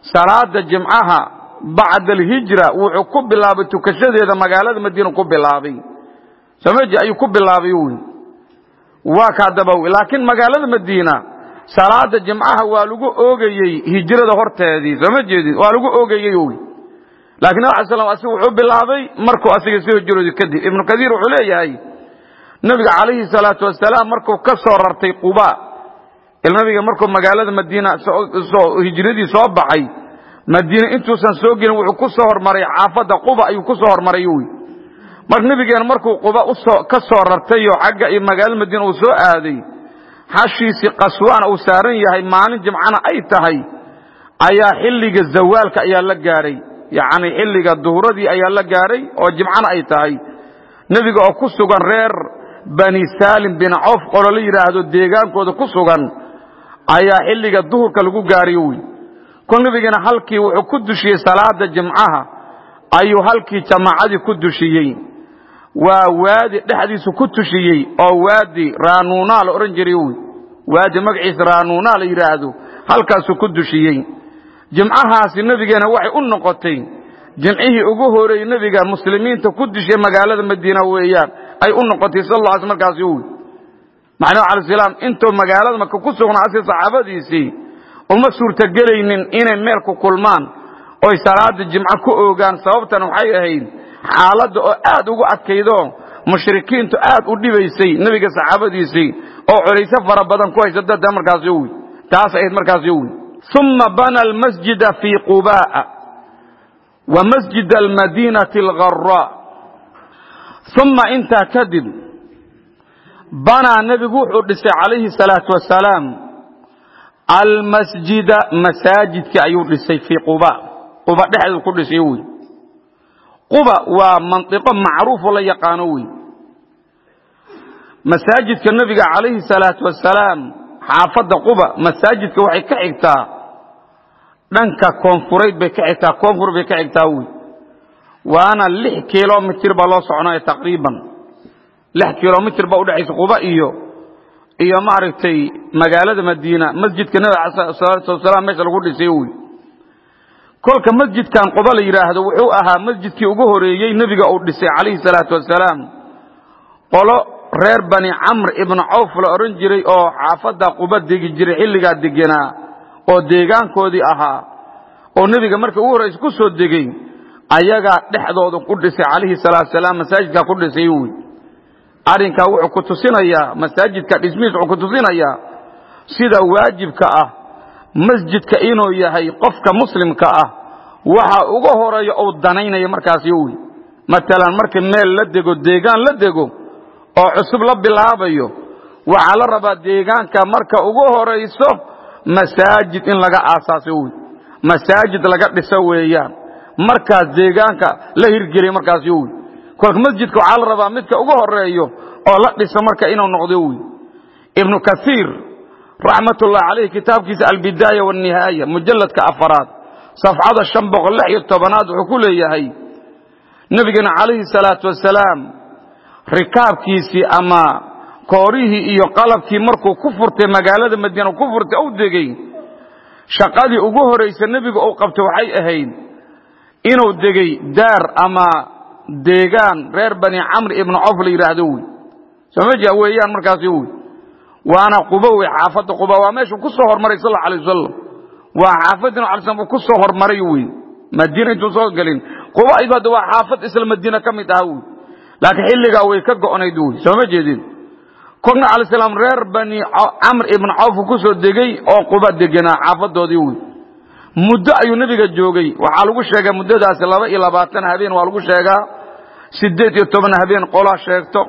salaada jimcaha bacda alhijra wuxuu ku bilaabay tukashadeeda magaalada madiina ku bilaabay. Somaji ayuu ku bilaabay wey waa kaadaba wey laakiin magaalada madiina salaada jimcaha waa lagu oogayey hijrada horteedii sooma jeedid waa lagu oogayey wey laakiin nab ala slam asigu wuxuu bilaabay markuu asiga soo hijrooday kadib ibnu kadiir wuxuu leeyahay nebiga calayhi salaatu wasalaam markuu ka soo rartay quba nabiga markuu magaalada madiina hijradii soo baxay madiine intuusan soo gelin wuxuu ku soo hormaray xaafadda quba ayuu ku soo hormaray wy mar nebigeena markuu quba ka soo rartayoo xagga iyo magaalada madiina uu soo aaday hashiisii qaswaana uu saaran yahay maalin jimcana ay tahay ayaa xilliga zawaalka ayaa la gaadhay yacni xilliga duhuradii ayaa la gaadhay oo jimcana ay tahay. Nebiga oo ku sugan reer bani saalim bin coof qolo la yidhaahdo deegaankooda ku sugan ayaa xilliga duhurka lagu gaariyo wy kol nebigana halkii wuxuu ku dushiyey salaada jimcaha ayuu halkii jamaacadii ku dushiyey waa waadi dhexdiisu ku tushiyey oo waadi raanuuna la odhan jiray wy waadi magaciisa raanuuna la yidhaahdo halkaasuu ku dushiyey jimcahaasi nebigeena waxay u noqotay jimcihii ugu horeeyey nebiga muslimiinta ku dushiyey magaalada madiina weeyaan ay u noqotay sal alla sl markaasi wy maxamed cala salaam intuu magaalada maka ku sugnaasay saxaabadiisii uma suurtagelaynin inay meel ku kulmaan oy salaada jimco ku oogaan sababtana waxay ahayd xaaladda oo aad ugu adkaydo mushrikiintu aad u dhibaysay nebiga saxaabadiisii oo colayso fara badan ku haysa dada markaasi wy taas ahayd markaasi wy uma bana almasjida fii qubaa wa masjid almadiinati algharaa uma intaa kadib banaa nebigu wuxuu dhisay calayhi salaatu wasalaam almasjida masaajidkii ayuu dhisay fii quba. Quba dhexdeedu ku dhisay wey quba waa mandiqo macruufoo la yaqaano wey masaajidka nebiga calayhi salaatu wasalaam xaafadda quba masaajidka waxay ka xigtaa dhanka koonfureyd bay ka xigtaa koonfur bay ka xigtaa wey waana lix kilomitir baa loo soconaya taqriiban. Lix kilomitr ba udhexaysa quba iyo iyo maaragtay magaalada madiina masjidka nabiga salaatu wasalaam meesha lagu dhisay wy kolka masjidkan quba la yidhaahdo wuxuu ahaa masjidkii ugu horeeyey nebiga uu dhisay calayhi salaatu wasalaam qolo reer bani camr ibnu cawf la odhan jiray oo xaafadda quba degi jiray xilligaa degenaa oo deegaankoodii ahaa oo nebiga markii ugu horraysa ku soo degey ayagaa dhexdooda ku dhisay calayhi salaatu wasalaam masaajidkaa ku dhisay wy arrinkaa wuxuu ku tusinayaa masaajidka dhismihiis wuxuu ku tusinayaa sida waajibka ah masjidka inuu yahay qofka muslimka ah waxa uga horreeya uu danaynaya markaasi wy matalan marka meel la dego deegaan la dego oo cusub la bilaabayo waxaa la rabaa deegaanka marka ugu horayso masaajid in laga aasaaso wy masaajid laga dhiso weeyaan markaas deegaanka la hirgeliya markaasi wy kolka masjidka waxaa la rabaa midka ugu horeeyo oo la dhiso marka inuu noqdo wy ibnu kaiir raxmatullahi calayh kitaabkiisa albidaaya wanihaaya mujalladka afaraad safxada shan boqol lix iyo tobanaad wuxuu ku leeyahay nebigeena calayhi salaatu wasalaam rikaabkiisii ama koorihii iyo qalabkii markuu ku furtay magaalada madiina ku furtay u degey shaqadii ugu horaysa nebiga uu qabtay waxay ahayd inuu degey daar ama deegaan reer bani camr ibnu cof la yidhaahdo wy somaja weeyaan markaasi wy waana quba wey xaafadda quba waa meeshuu ku soo hormaray sal alay wasalam waa xaafadin ala slam uu ku soo hormaray wey madiina intuu soo gelin quba ibada waa xaafad isla madiina ka mid aha wy laakiin xilligaa way ka go'nayd wy sooma jeedin? Kolna ala salaam reer bani camr ibnu cawf ku soo degey oo quba degenaa xaafadoodii wy muddo ayuu nebiga joogay. Waxaa lagu sheegaa muddadaasi laba iyo labaatan habeen waa lagu sheegaa. Siddeed iyo toban habeen qolaa sheegto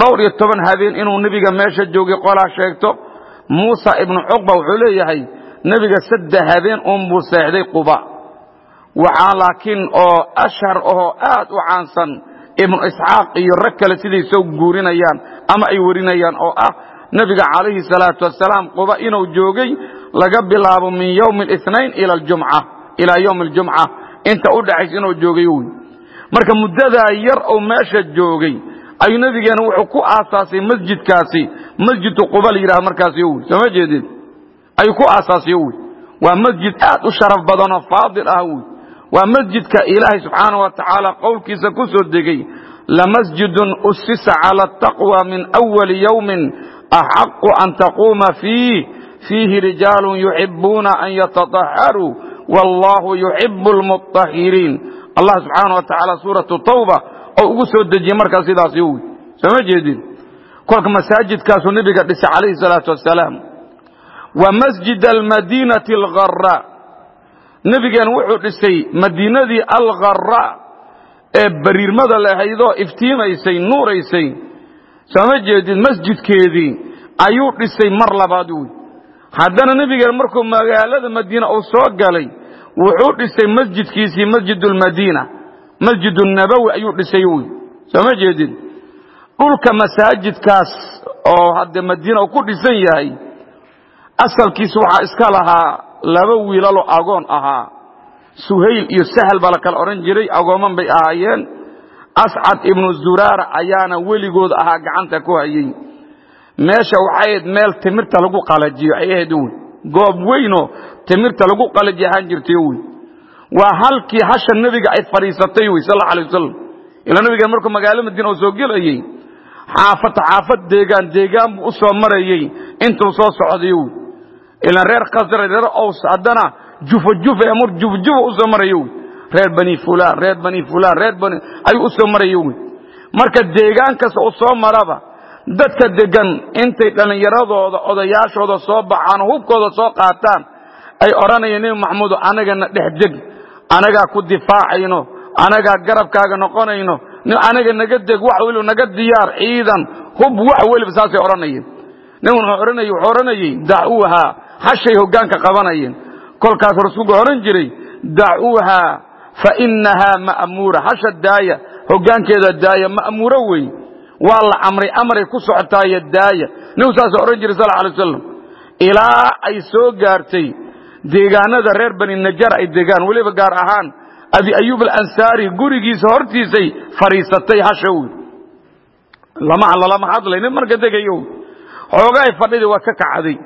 dhowr iyo toban habeen inuu nebiga meesha joogay qolaa sheegto muusa ibnu cuqba wuxuu leeyahay nebiga saddex habeen uunbuu seexday quba waxaa laakiin oo ashhar ahoo aad u caansan ibnu isxaaq iyo rag kale siday soo guurinayaan ama ay warinayaan oo ah nebiga calayhi salaatu wasalaam quba inuu joogay laga bilaabo min ywmi اثnain ilaa ywmi اljumca inta u dhaxaysa inuu joogay wy marka muddadaa yar uu meesha joogay ayuu nabigeena wuxuu ku aasaasay masjidkaasi. Masjidka quba la yidhaha markaasi owy sooma jeedeen ayuu ku aasaasay owy waa masjid aad u sharaf badanoo faadil ah wey waa masjidka ilaahay subxaana wa tacaala qowlkiisa ku soo degay. Lamasjidun usisa cala ataqwa min awali yowmin axaqu an taquuma fiih. Fiihi rijaalun yuxibuuna an yataaharuu wallahu yuxibu lmuطahiriin allah subxaana wa tacaala suuratu tawba oo ugu soo dejiyey markaa sidaasi wy sooma jeedin? Kolka masaajidkaasuu nebiga dhisay calayhi salaatu wasalaam wa masjid almadiinati algara nebigeen wuxuu dhisay madiinadii algara ee bariirmada lahaydoo iftiimaysay nuuraysay. Sooma jeedid masjidkeedii ayuu dhisay mar labaad wey haddana nebigeen markuu magaalada madiina uu soo galay wuxuu dhisay masjidkiisii masjid lmadiina masjid nabowi ayuu dhisay wey sooma jeedid dhulka masaajidkaas oo hadde madiina uu ku dhisan yahay asalkiis waxaa iska lahaa laba wiilaloo agoon ahaa. Suhayl iyo sahal baa la kala odhan jiray agooman bay ahaayeen. Ascad ibnu zuraara ayaana weligood ahaa gacanta ku hayey meesha waxay ahayd meel timirta lagu qalajiyo ay ahayd wey. Goob weynoo timirta lagu qalajiyo ahaan jirtay waa halkii hasha nebiga ay fadhiisatay wey sal alay wasalam ilaa nebiga markuu magaalo madiina uu soo gelayey xaafad xaafad deegaan deegaan buu u soo marayey intuu soo socday wey ilaan reer khasra reer ows haddana jufo jufa amur jufjufa u soo marayo wey reer bani fulaan reer bani fulaan reer bani ayuu u soo marayo marka deegaan kasta soo maraba dadka degan intay dhallinyaradooda odayaashooda soo baxaan hubkooda soo qaataan ay odhanayeen nebi maxamuudo anagana dhex deg anagaa ku difaacayno anagaa garabkaaga noqonayno anaga naga deg wax weliba naga diyaar ciidan hub wax weliba saasay odhanayeen. Nabiguna wuxuu odhanayey dacuuha hashay hoggaanka qabanayeen. Kolkaas rasuulku odhan jiray dacuuha fa innahaa ma'muura. Hasha daaya hoggaankeeda daaya ma'muuro wey waa la amray amray ku socotaayo daaya. Nebigu saasuu odhan jiray sal alay wasalam ilaa ay soo gaartay deegaanada reer bani najar ay degaan weliba gaar ahaan abi ayuub alansaari gurigiisa hortiisay fadhiisatay hasha wey lalama hadlay. Nin marka degayo xoogaay fadhidii waa ka kacday.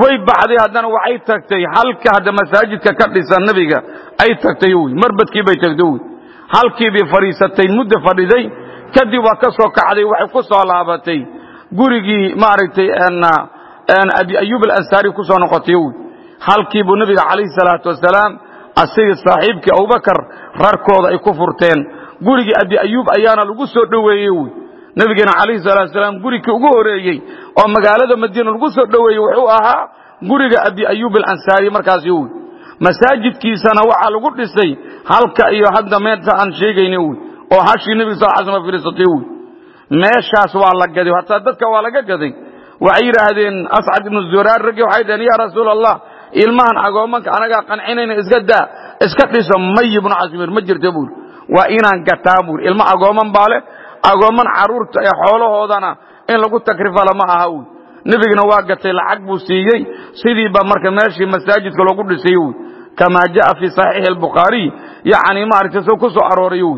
Way baxday haddana waxay tagtay. Halka hadda masaajidka ka dhisan nebiga ay tagtay wy marbadkii bay tagtay wy halkiibay fadhiisatay muddo fadhiday. Kadib waa ka soo kacday waxay ku soo laabatay. Gurigii maaragtay abi ayuub alansaari ku soo noqotay wy halkiibuu nebiga calayhi salaatu wasalaam asigii saaxiibkii abubakar rarkooda ay ku furteen. Gurigii abi ayuub ayaana lagu soo dhoweeyey wy nabigeena calayhi salaatu salaam gurigkii ugu horeeyey oo magaalada madiina lagu soo dhoweeyey wuxuu ahaa guriga abi ayuub alansaari markaasi wy masaajidkiisana waxaa lagu dhisay halka iyo hadda meenta aan sheegayni wy oo hashii nebiga sal l slam fadhiisatay wy meeshaas waa la gaday hataa dadka waa laga gaday. Waxay yidhaahdeen ascad ibnu zuraar raggii waxay dhaheen yaa rasuul allah ilmahan agoomanka anagaa qancinayna iska daa iska dhiso may ibnu casmir ma jirta buuri waa inaan gataa buuri ilmo agooman baa leh agooman carruurta ee xoolahoodana in lagu takrifala ma aha wy nebigana waa gatay lacag buu siiyey sidiiba marka meeshii masaajidka loogu dhisay wy kamaa jaa fi saxiixi albukhaariy yacni maaragtay soo ku soo arooray wy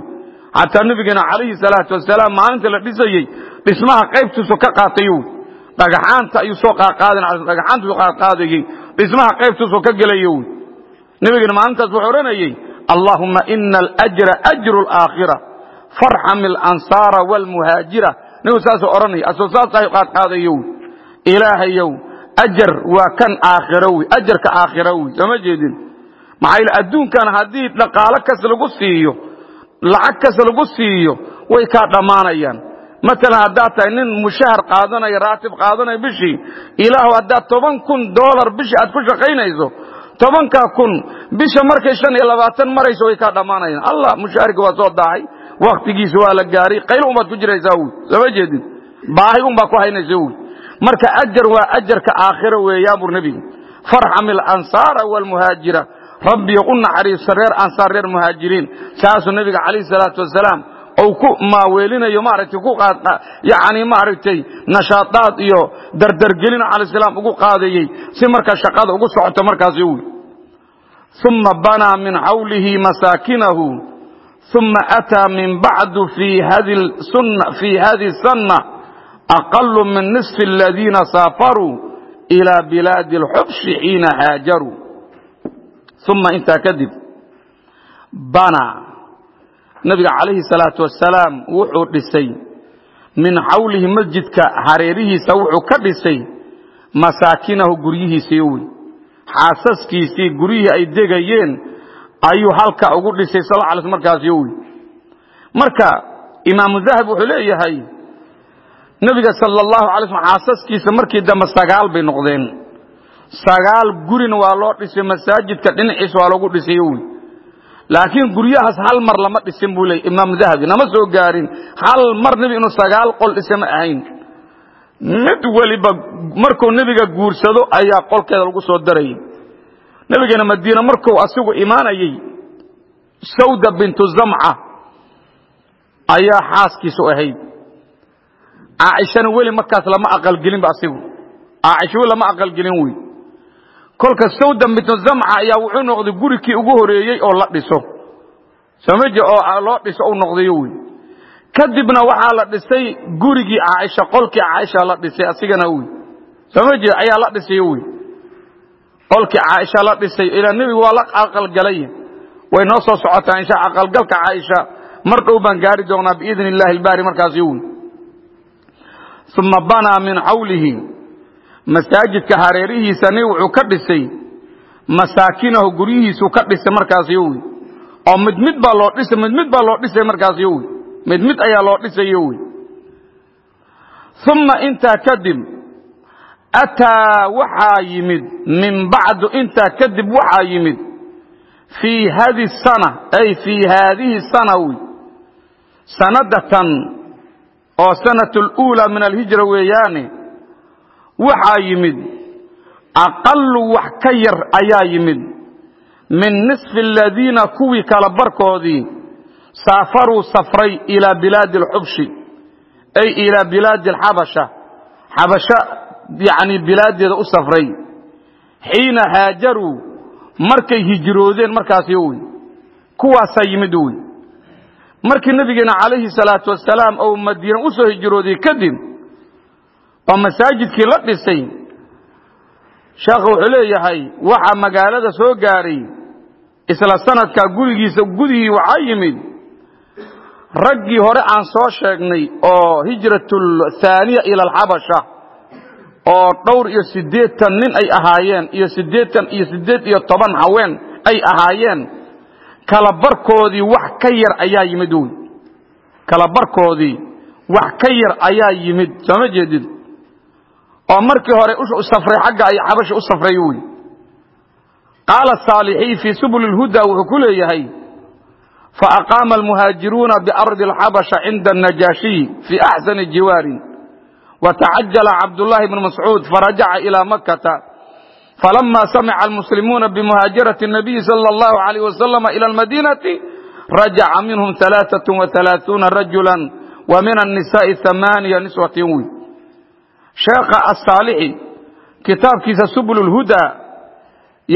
xataa nebigana calayhi salaatu wasalaam maalinta la dhisayey dhismaha qaybtiisu ka qaatay wy dhagaxaanta ayuu soo qaadqaadayey dhismaha qaybtiisu ka gelaya wy. Nebigana maalintaas wuxuu odhanayey allaahuma ina alajra ajru alaakhira farxam alansaara waalmuhaajira nigu saasuu odhanaya asoo saasay qaadqaadayo wy. Ilaahayow ajar waa kan aakhiro wey ajarka aakhiro wey sooma jeedin? Maxaa adduunkan haddii dhaqaalo kas lagu siiyo lacag kas lagu siiyo way kaa dhammaanayaan matalan haddaad tahay nin mushahar qaadanaya raatib qaadanaya bishii ilaahu haddaad toban kun doolar bishii aad ku shaqaynayso tobankaa kun bisha markay shan iyo labaatan marayso way kaa dhammaanayaan. Allah mushaharkii waa soo daahay waktigiisa waa la gaaray qayl unbaad ku jiraysaa wy sooma jeedin baahi unbaa ku haynaysa wy marka ajar waa ajarka aakhiro weeyaan bur nebigu farxam alansaara waalmuhaajira rabbiyo u naxariiso reer ansaar reer muhaajiriin. Saasuu nebiga calayhi salaatu wasalaam ou ku maaweelinayo maaragtay ku yani maaragtay nashaadaad iyo dardargelin calayh salaam ugu qaadayey si markaa shaqada ugu socoto markaasi wy uma banaa min xawlihi masaakinahu uma ataa min bacdu fi hadi sanna aqalu min nisfi aladiina saafaruu ila bilaadi alxubshi xiina haajaruu uma intaa kadib banaa nabiga calayhi salaatu wasalaam wuxuu dhisay. Min xawlihi masjidka hareerihiisa wuxuu ka dhisay. Masaakinahu guryihiisii wy xaasaskiisii guryihii ay degayeen ayuu halka ugu dhisay sal l markaasi wy marka imaamu dahab wuxuu leeyahay nebiga sala allahu alay slm xaasaskiisa markii dambe sagaal bay noqdeen. Sagaal gurina waa loo dhisay masaajidka dhinaciisa waa loogu dhisay wy laakiin guryahaas hal mar lama dhisin buu leey imaam dahabi nama soo gaarin. Hal mar nebi inuu sagaal qol dhisa ma ahayn. Mid weliba markuu nebiga guursado ayaa qolkeeda lagu soo darayay nebigeena madiine markuu asigu imaanayey sawda bintu zamca ayaa xaaskiisu ahayd. Caaishana weli markaas lama aqalgelinba asigu. Caaisha weli lama aqalgelin wey kolka sawda bintu zamca ayaa wuxuu noqday gurikii ugu horeeyey oo la dhiso. Samaje oo loo dhiso u noqdayo wey kadibna waxaa la dhisay gurigii caaisha qolkii caaisha la dhisay asigana wey samaje ayaa la dhisayo wey qolkii caaisha la dhisay ilaa nebigu waa la aqalgalay. Way noo soo socotaa insha aqalgalka caaisha mar dhow baan gaari doonaa biidn illahi albaari markaasi wey uma banaa min xawlihi masaajidka hareerihiisani wuxuu ka dhisay masaakinahu guryihiisuu ka dhisay markaasi wey oo mid mid baa loo dhisay mid mid baa loo dhisay markaasi wey mid mid ayaa loo dhisayo wey uma intaa kadib ataa waxaa yimid min bacdu intaa kadib waxaa yimid fii hadi sana ay fii haadihi sana wey sanadatan oo sanat luulaa min alhijra weeyaane waxaa yimid aqalu wax ka yar ayaa yimid min nisfi aladiina kuwii kala barkoodii saafaruu safray ilaa bilaadi alxubshi ay ilaa bilaadi alxabasha xabasha yacni bilaaddeeda u safray xiina haajaruu markay hijroodeen markaasi wey kuwaasaa yimid wey markii nabigeena calayhi salaatu wasalaam ou madiina u soo hijrooday kadib oo masaajidkii la dhisay sheekhu wuxuu leeyahay waxaa magaalada soo gaadhay isla sanadkaa gurigiisa gudihii waxaa yimid raggii hore aan soo sheegnay oo hijratul thaaniya ila alxabasha oo dhowr iyo siddeetan nin ay ahaayeen iyo siddeetan iyo siddeed iyo toban haween ay ahaayeen kala barkoodii wax ka yar ayaa yimid wy kala barkoodii wax ka yar ayaa yimid sooma jeedid oo markii hore u safray xagga ay xabasha u safray wy qaala saalixii fii subul lhuda wuxuu ku leeyahay faaqaama almuhaajiruuna biardi alxabasha cinda annajaashiyi fii axsani jiwaarin watacajala cabdullaahi bnu mascuud farajaca ilaa makkata falama samica almuslimuuna bimuhaajarati الnabiyi salى اllahu alayh wasalama ila almadinati rajaca minhum alaaثaة وalaaثuuna rajula wa min annisaءi ثamaaniya niswatin wy sheekha asaalixi kitaabkiisa subul اlhuda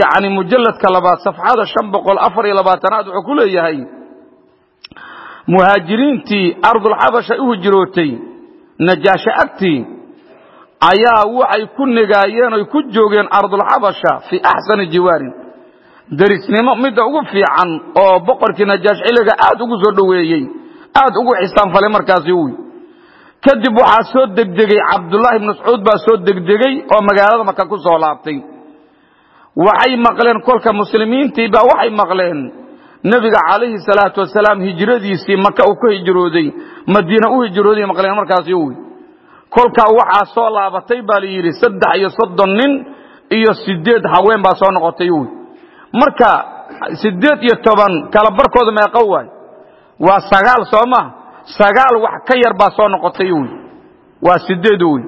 yani mujaladka labaad safxada shan boqol afar iyo labaatanaad wuxuu ku leeyahay muhaajiriintii ardulxabasha u hijrootay najaasho agtii ayaa waxay ku negaayeen oy ku joogeen ardulxabasha fii axsani jiwaarin. Derisnimo midda ugu fiican oo boqorkii najaash xilliga aad ugu soo dhoweeyey aad ugu xisaanfalay markaasi wy kadib waxaa soo degdegey cabdullaahi ibnu mascuud baa soo degdegey oo magaalada maka ku soo laabtay. Waxay maqleen kolka muslimiintii baa waxay maqleen nebiga calayhi salaatu wasalaam hijradiisii maka uu ka hijrooday madiina u hijrooday maqleen markaasi wy kolkaa waxaa soo laabatay baa la yidhi saddex iyo soddon nin iyo sideed haween baa soo noqotay wy marka sideed iyo toban kala barkooda meeqo waay waa sagaal soo maha sagaal wax ka yar baa soo noqotay wy waa sideed wy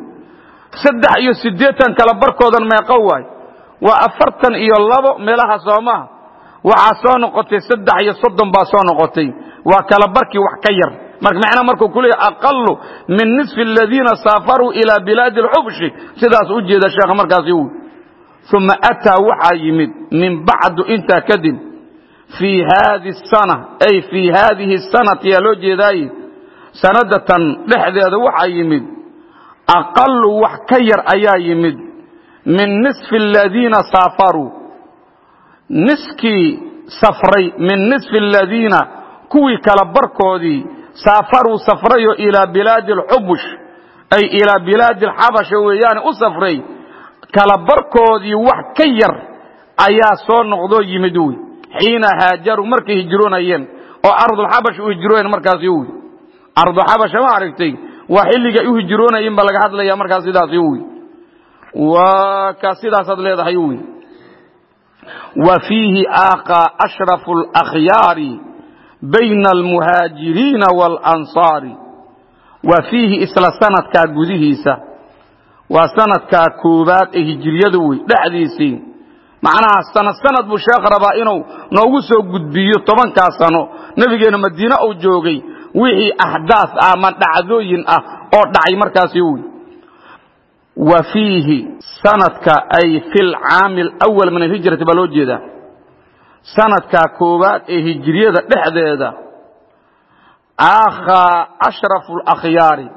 saddex iyo siddeetan kala barkoodan meeqo waay. Waa afartan iyo labo meelaha soo maha waxaa soo noqotay saddex iyo soddon baa soo noqotay. Waa kala barkii wax ka yar. Macnaha markuu ku leeyahy min nisfi aladiina saafaruu ilaa bilaadi alxubshi. Sidaas u jeeda sheekha markaasi wy uma ataa waxaa yimid min bacdu intaa kadib fii haadi sana ay fii haadihi sanati yaa loo jeedaaye sanadatan dhexdeeda waxaa yimid aqalu wax ka yar ayaa yimid min nisfi aladiina saafaruu. Niskii safray min nisfi aladiina kuwii kala barkoodii saafaruu safrayo ilaa bilaadi alxubush ay ilaa bilaadi alxabasha weeyaane u safray kala barkoodii wax ka yar ayaa soo noqdoo yimid wy xiina haajaruu markay hijroonayeen oo ardulxabash u hijrooyeen markaasi wy arduxabasha ma aragtay. Waa xilliga ay u hijroonayin baa laga hadlaya markaas sidaasi wy waa ka sidaasaad leedahay wy wa fiihi aaqa ashrafu alakhyaari bayna almuhaajiriina waalansaari wa fiihi isla sanadkaa gudihiisa. Waa sanadkaa koowaad ee hijiriyada wey dhexdiisii. Macnaha sanad sanad buu sheekh rabaa inuu noogu soo gudbiyo tobankaa sano. Nebigeena madiine uu joogay wixii axdaas ah ama dhacdooyin ah oo dhacay markaasi wey wa fiihi sanadka ay fi lcaami alawal min alhijrati baa loo jeedaa. Sanadkaa koowaad ee hijiriyada dhexdeeda aakhaa ashrafu alakhyaari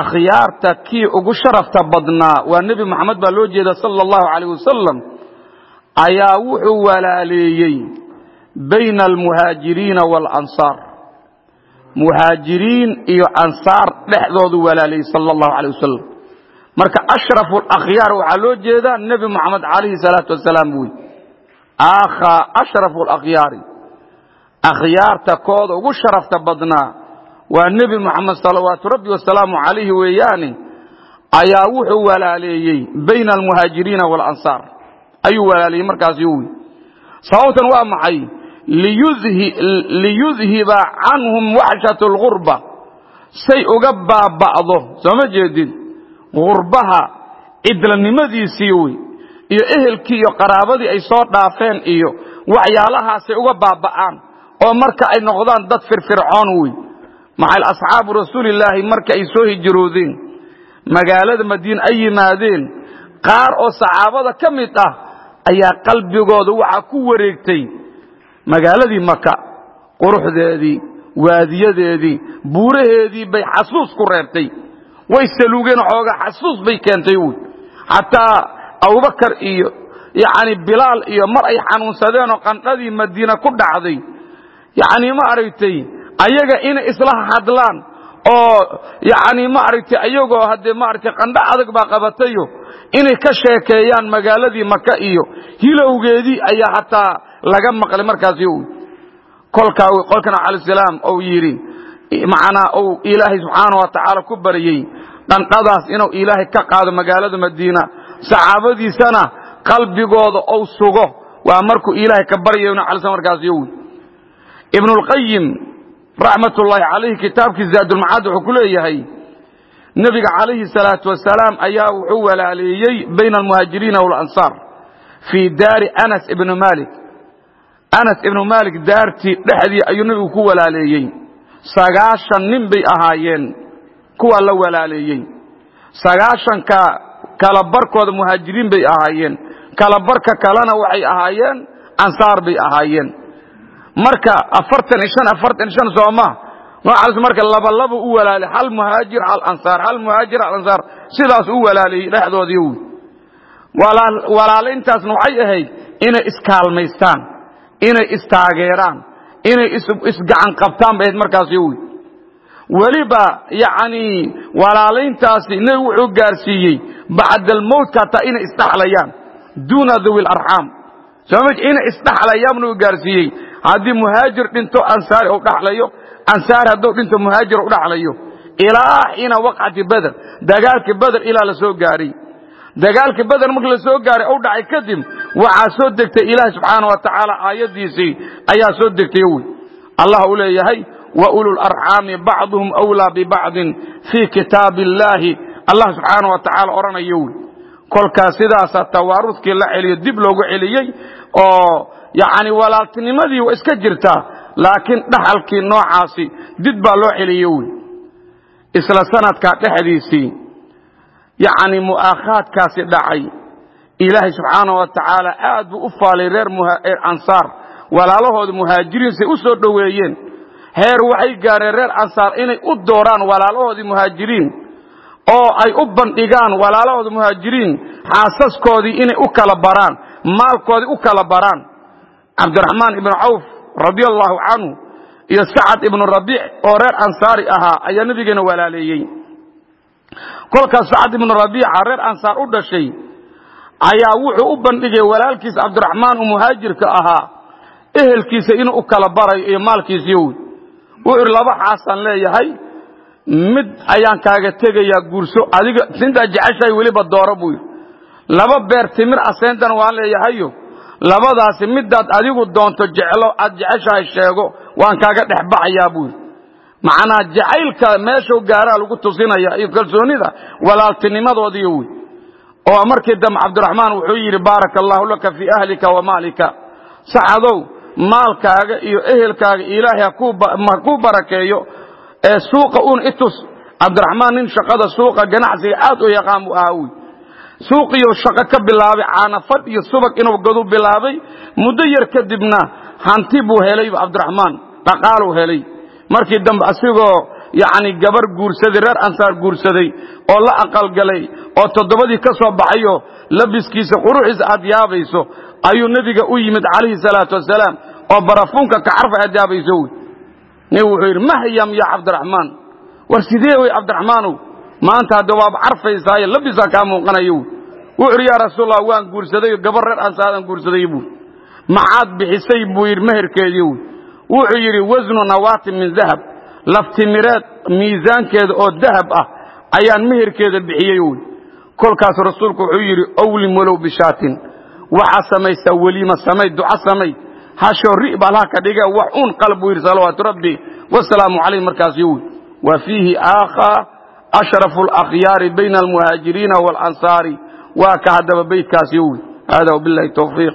akhyaarta kii ugu sharafta badnaa waa nebi moxamed baa loo jeeda sala allahu calayh wasalam ayaa wuxuu walaaleeyey bayna almuhaajiriina waalansaar muhaajiriin iyo ansaar dhexdoodu walaaleeyey sala allahu calayh wasalam marka ashrafu alakhyaar waxaa loo jeedaa nebi moxamed calayhi salaatu wasalaam wey aakhaa ashrafu alakhyaari akhyaarta kooda ugu sharafta badnaa waa nebi moxamed salawaatu rabbi wasalaamu calayhi weeyaane ayaa wuxuu walaaleeyey bayna almuhaajiriina waalansaar ayuu walaaleeyey markaasi wy sababtan waa maxay liyudhiba canhum waxshat lgurba say uga baaba'do soo ma jeedid gurbaha cidlanimadiisii wey iyo ehelkii iyo qaraabadii ay soo dhaafeen iyo waxyaalahaasay uga baaba'aan oo marka ay noqdaan dad firfircoon wey. Maxay asxaabu rasuulilaahi marka ay soo hijroodeen magaalada madiine ay yimaadeen qaar oo saxaabada ka mid ah ayaa qalbigooda waxaa ku wareegtay magaaladii maka quruxdeedii waadiyadeedii buuraheedii bay xasuus ku reebtay. Way saluugeen xoogaa xasuus bay keentay wy xataa abubakar iyo yani bilaal iyo mar ay xanuunsadeen oo qandhadii madiine ku dhacday. Yani ma aragtay ayaga inay isla hadlaan oo yani ma aragtay ayagoo haddee maaragtay qandho adag baa qabatayo inay ka sheekeeyaan magaaladii maka iyo hilowgeedii ayaa hataa laga maqlay markaasi wy kolkaa qolkan alaisalaam ou yidhi macnaa uu ilaahay subxaana wa tacaala ku baryey dhandhadaas inuu ilaahay ka qaado magaalada madiina saxaabadiisana qalbigooda ou sugo. Waa markuu ilaahay ka baryayo inu alisa markaasi wy ibnulqayim raxmatullaahi calayhi kitaabkii zaadulmacaad wuxuu ku leeyahay nebiga calayhi salaatu wasalaam ayaa wuxuu walaaleeyey bayna almuhaajiriina waalansaar fii daari anas ibni malik anas ibnu malik daartii dhexdii ayuu nebigu ku walaaleeyey. Sagaashan nin bay ahaayeen kuwaa la walaaleeyey. Sagaashanka kala barkooda muhaajiriin bay ahaayeen. Kala barka kalena waxay ahaayeen ansaar bay ahaayeen. Marka afartan iyo shan afartan iyo sooma noocaas marka labalaba u walaalay hal muhaajir hal ansaar hal muhaajir hal ansaar. Sidaas u walaalayey dhexdoodii wy walaalayntaasna waxay ahayd inay iskaalmaystaan inay istaageeraan inay isgacan qabtaan bay ahayd markaasi wy weliba yani walaalayntaasi nebigu wuxuu gaarsiiyey bacdalmowtka hataa inay isdhaxlayaan duuna dawi larxaam sooma inay isdhaxlayaan buu gaarsiiyey. Haddii muhaajir dhinto ansaari u dhaxlayo ansaari hadduu dhinto muhaajir u dhaxlayo ilaa xiina waqcati beder dagaalkii beder ilaa la gaaray dagaalkii beder markii la soo gaaray u dhacay kadib waxaa soo degtay ilaahi subxaana wa tacaala aayadiisii ayaa soo degtay wy allah uu leeyahay wa ulu larxaami bacduhum wlaa bibacdin fii kitaabi illaahi allah subxaana wa tacaala odhanayo wy kolkaas sidaasa tawaarudkii la celiyo dib loogu celiyey oo yani walaaltinimadii waa iska jirtaa laakiin dhaxalkii noocaasi dib baa loo celiye wy isla sanadkaa dhexdiisii yani mu'aakhaadkaasi dhacay. Ilaahay subxaana wa tacaala aad buu u faalay reer ansaar. Walaalahooda muhaajiriin say u soo dhoweeyeen. Heer waxay gaareen reer ansaar inay u dooraan walaalahoodii muhaajiriin. Oo ay u bandhigaan walaalahooda muhaajiriin. Xaasaskoodii inay u kala baraan. Maalkoodii u kala baraan. Cabdiraxmaan ibnu cawf radi allahu canhu iyo sacad ibnu rabiic oo reer ansaari ahaa ayaa nebigeena walaaleeyey kolkaas sacad ibnu rabiica reer ansaar u dhashay ayaa wuxuu u bandhigay walaalkiis cabdiraxmaan uu muhaajirka ahaa ehelkiisa inuu u kala barayo iyo maalkiisiiy wuxuu idhi laba xaasaan leeyahay mid ayaan kaaga tegayaa guurso adiga sintaa jeceshahay weliba dooro buu yidhi. Laba beer timir aseentan waan leeyahayo labadaasi midaad adigu doonto jeclo aad jeceshahay sheego waan kaaga dhex baxayaa buu yidhi macnaa jacaylka meeshuu gaaraa lagu tusinaya iyo kalsoonida walaaltinimadoodiiyo wey oo markii dambe cabdiraxmaan wuxuu yidhi baaraka allahu laka fii ahlika wa maalika. Saxadow maalkaaga iyo ehelkaaga ilaahay ha kuu barakeeyo ee suuqa un itus cabdiraxmaan nin shaqada suuqa ganacsiga aad u yaqaan buu ahaa wy suuqiyo shaqo ka bilaabay caanafadh iyo subag inuu gadu bilaabay muddo yar kadibna hanti buu helay cabdiraxmaan dhaqaaluu helay markii dambe asigoo yacni gabar guursaday reer ansaar guursaday oo la aqalgalay oo toddobadii ka soo baxayo labiskiisa quruxiisa aad yaabayso ayuu nebiga u yimid calayhi salaatu wasalaam oo barafuunka ka carfa aad yaabayso wy. Nin wuxuu yidhi mahyam ya cabdiraxmaan? War sidee wey cabdiraxmaanow maanta hadda waaba carfaysaayo labisaa kaa muuqanayo wy. Wuxuu yidhi yaa rasuulallah waan guursaday gabar reer ansaaran guursaday buu maxaad bixisay buu yidhi meherkeedii wy wuxuu yidhi wasnu nawaatin min dahab. Laftimireed miisaankeeda oo dahab ah ayaan meherkeeda bixiyey wy kolkaas rasuulku wuxuu yidhi owlim walow bishaatin. Waxaa samaysaa weliima samay duca samay hashoo ri balha ka dhige wax uun qal buu yidhi salawaatu rabbi wasalaamu calayh markaasyo wy wa fiihi aakhaa ashrafu alakhyaari bayna almuhaajiriina waalansaari waa ka haddaba beydkaasyo wy hada wabillahi towfiiq